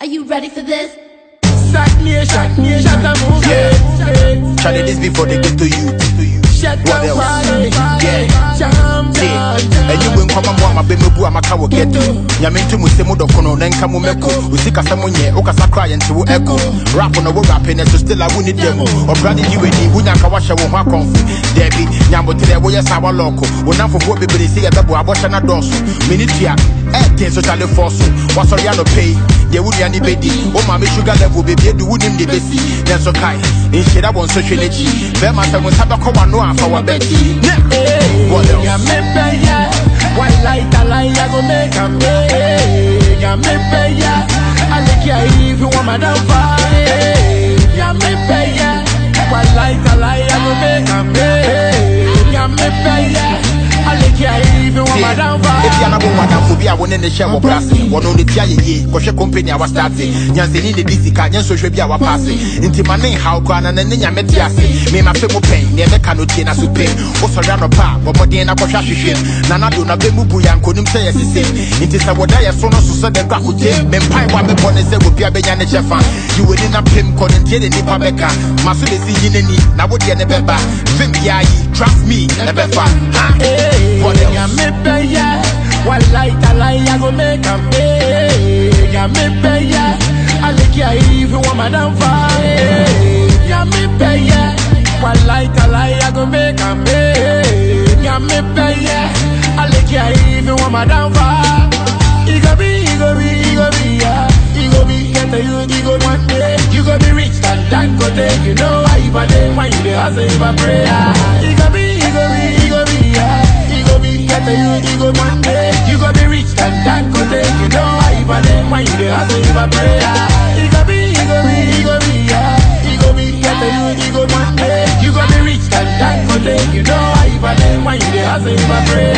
Are you ready for this? Sark Nation, shut the move. Yeah. Charlie, this before they get to you. Shut What the else? party. Yeah. Jam See, down. ɛyi wo nkɔma mu a mabɛmɛ bu a maka wɔ ghetto nyame nto mu sɛ mu dɔkono na nka mu mɛko wosi kasa mu nyɛ wokasa kora yɛnte wo ɛko rap no wo rape ne so still a woni dɛ mu ɔbra ne yi w'ani wonya nka wahyɛ wo ho akɔmfo daabi nyamboterɛ woyɛ sa walɔɔko wo namfofoɔ bebree sɛ yɛbɛbo abɔhyɛ no dɔɔso mene tua ɛɛten so kyale fɔ so wasɔre anɔpɛi deɛ wo nuane bɛdi wo maame sugar level baabi adu wonim de bɛsi nanso kae nhyira wɔ nsɔhwɛ n'akyi bɛrima sɛ wo nsa bɛkɔ w'ano a fa wabɛti ne what else? Ya me paya, white light a lie, I go make a me. Ya me paya, I like ya even when my down fire. Ya me paya, white light wadamfo bi a wo ne ne hyɛ wɔ brase wɔno ne tia yeye. Kɔhwɛ company a wastarte nyansani ne di sika nyɛ nsɔhwɛ bi a wapaase nti ma ne nhaw koraa na n'ani nyame te ase? Memafe mu pɛn neɛ mɛka no tie na so pɛm wosɔre anɔpa a bɔ mmɔden na kɔhwɛ ahwehwɛm na nado na bɛmu bu yɛ ankonim sɛ yɛ sesem nti sɛ wɔda yɛ so no so sɛ dɛnkɔ akotem mempae bɔ a mebɔ ne sɛ wɔbi a bɛnya ne kyɛ fa. Yi w'ani na pem kɔ ne ntie ne nnipa bɛka ma so bɛsi yi n'ani na wodeɛ ne bɛba fem biaa yi trust me ɛbɛfa ha. What else? Ya paya, light a lie, I go make a me. Ya me paya, I like ya even when my down fire. Ya me paya, white light a lie, I go make a me. Ya me paya, I like ya even when my down fire. It go be, it go be, it go be, yeah. It go be, get the youth, it go one day. You go be rich thank God, you know why you bad when you dey hustle for prayer. Dey for prayer. It go be, it go be, it go be, yeah. It go be, get the youth, it go day. You go be rich and you know why you when you dey hustle for prayer.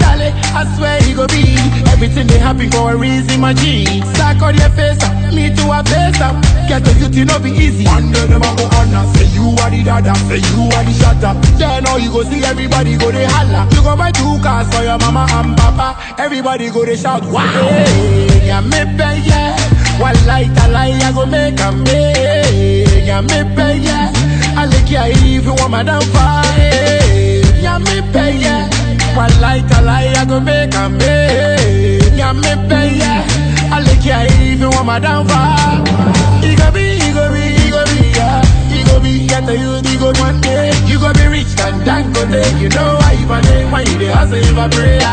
Charlie, I swear he go be Everything they happen for a reason, my G Sack on your face, up, me to a face up Get the youth, you know be easy One day them a go on and say you are the dada Say you are the shutter Then now you go see everybody go they holla You go buy two cars for your mama and papa Everybody go they shout wow hey, Yeah, me pay, yeah One light a lie, I go make a me Yeah, me pay, yeah I like ya even when my down fire Yeah, me pay, yeah one light a lie, I go make a me. Yeah, me pay, yeah. I like ya even when my down far. It go be, it go be, it go be, yeah. It go be, get the youth, it go one day. You go be rich and thank God, eh. you know you bad when you dey hustle for prayer.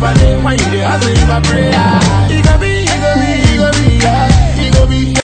Why you you dey hustle for prayer. Ah?